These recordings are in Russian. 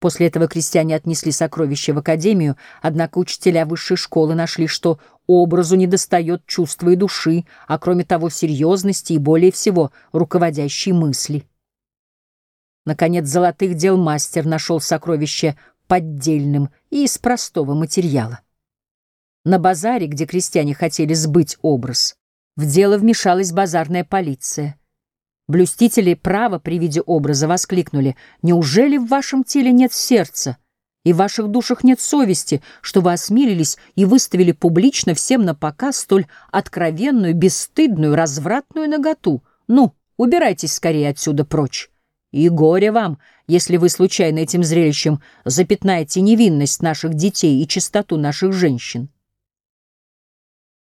После этого крестьяне отнесли сокровища в академию, однако учителя высшей школы нашли, что образу недостает чувства и души, а кроме того серьезности и более всего руководящей мысли. Наконец, золотых дел мастер нашел сокровище поддельным и из простого материала. На базаре, где крестьяне хотели сбыть образ, в дело вмешалась базарная полиция. Блюстители права при виде образа воскликнули, «Неужели в вашем теле нет сердца, и в ваших душах нет совести, что вы осмелились и выставили публично всем на показ столь откровенную, бесстыдную, развратную наготу? Ну, убирайтесь скорее отсюда прочь. И горе вам, если вы случайно этим зрелищем запятнаете невинность наших детей и чистоту наших женщин».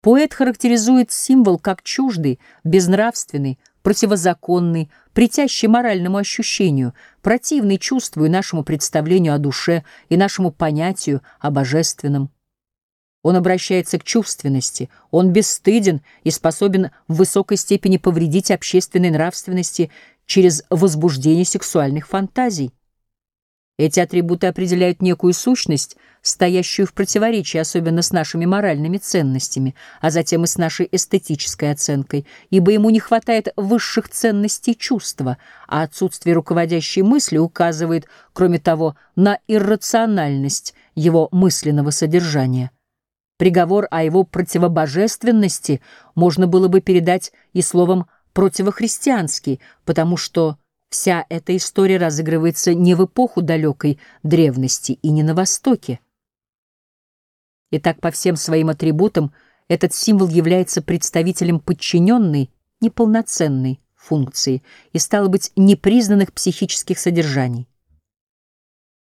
Поэт характеризует символ как чуждый, безнравственный, противозаконный, притящий моральному ощущению, противный чувству и нашему представлению о душе и нашему понятию о божественном. Он обращается к чувственности, он бесстыден и способен в высокой степени повредить общественной нравственности через возбуждение сексуальных фантазий. Эти атрибуты определяют некую сущность, стоящую в противоречии особенно с нашими моральными ценностями, а затем и с нашей эстетической оценкой, ибо ему не хватает высших ценностей чувства, а отсутствие руководящей мысли указывает, кроме того, на иррациональность его мысленного содержания. Приговор о его противобожественности можно было бы передать и словом «противохристианский», потому что Вся эта история разыгрывается не в эпоху далекой древности и не на Востоке. Итак, по всем своим атрибутам этот символ является представителем подчиненной, неполноценной функции и, стало быть, непризнанных психических содержаний.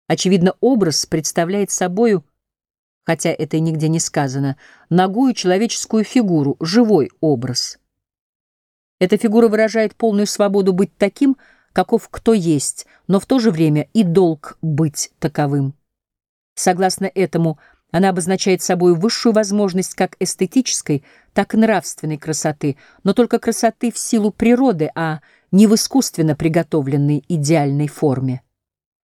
Очевидно, образ представляет собою, хотя это и нигде не сказано, ногую человеческую фигуру, живой образ. Эта фигура выражает полную свободу быть таким, каков кто есть, но в то же время и долг быть таковым. Согласно этому, она обозначает собой высшую возможность как эстетической, так и нравственной красоты, но только красоты в силу природы, а не в искусственно приготовленной идеальной форме.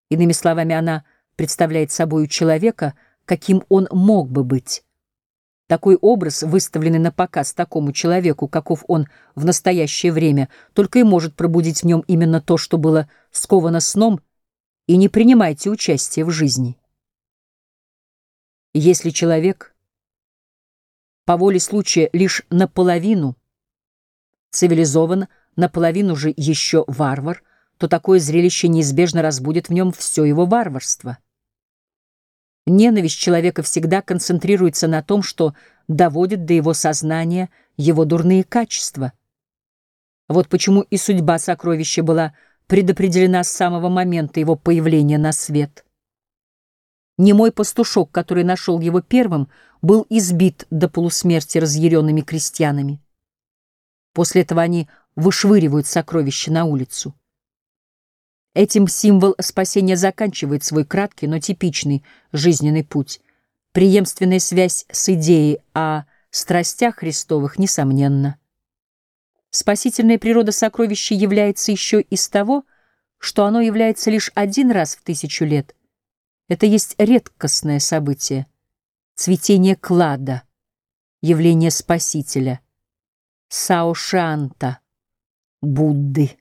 Иными словами, она представляет собой человека, каким он мог бы быть. Такой образ, выставленный на показ такому человеку, каков он в настоящее время, только и может пробудить в нем именно то, что было сковано сном, и не принимайте участие в жизни. Если человек по воле случая лишь наполовину цивилизован, наполовину же еще варвар, то такое зрелище неизбежно разбудит в нем все его варварство. Ненависть человека всегда концентрируется на том, что доводит до его сознания его дурные качества. Вот почему и судьба сокровища была предопределена с самого момента его появления на свет. Немой пастушок, который нашел его первым, был избит до полусмерти разъяренными крестьянами. После этого они вышвыривают сокровища на улицу. Этим символ спасения заканчивает свой краткий, но типичный жизненный путь. Преемственная связь с идеей о страстях Христовых, несомненно. Спасительная природа сокровища является еще из того, что оно является лишь один раз в тысячу лет. Это есть редкостное событие, цветение клада, явление Спасителя, Саошанта, Будды.